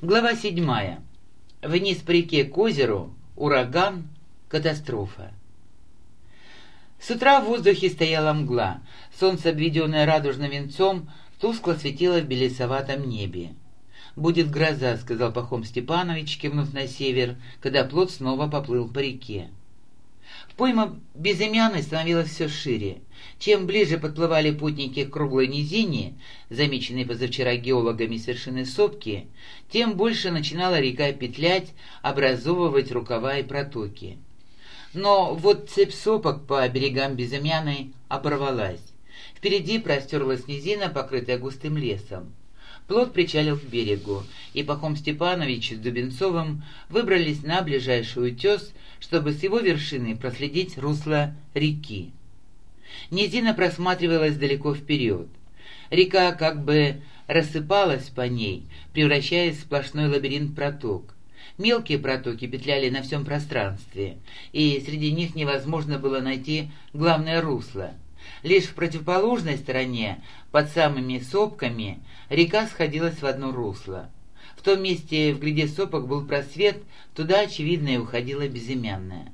Глава седьмая. Вниз по реке к озеру, ураган, катастрофа. С утра в воздухе стояла мгла, солнце, обведенное радужным венцом, тускло светило в белесоватом небе. «Будет гроза», — сказал Пахом Степанович, кивнув на север, когда плот снова поплыл по реке. Пойма безымянной становилась все шире. Чем ближе подплывали путники к круглой низине, замеченной позавчера геологами с вершины сопки, тем больше начинала река петлять, образовывать рукава и протоки. Но вот цепь сопок по берегам Безымянной оборвалась. Впереди простерлась низина, покрытая густым лесом. Плот причалил к берегу, и Пахом Степанович с Дубенцовым выбрались на ближайший утес, чтобы с его вершины проследить русло реки. Низина просматривалась далеко вперед. Река как бы рассыпалась по ней, превращаясь в сплошной лабиринт проток. Мелкие протоки петляли на всем пространстве, и среди них невозможно было найти главное русло — Лишь в противоположной стороне, под самыми сопками, река сходилась в одно русло. В том месте в гряде сопок был просвет, туда, очевидно, и уходила безымянная.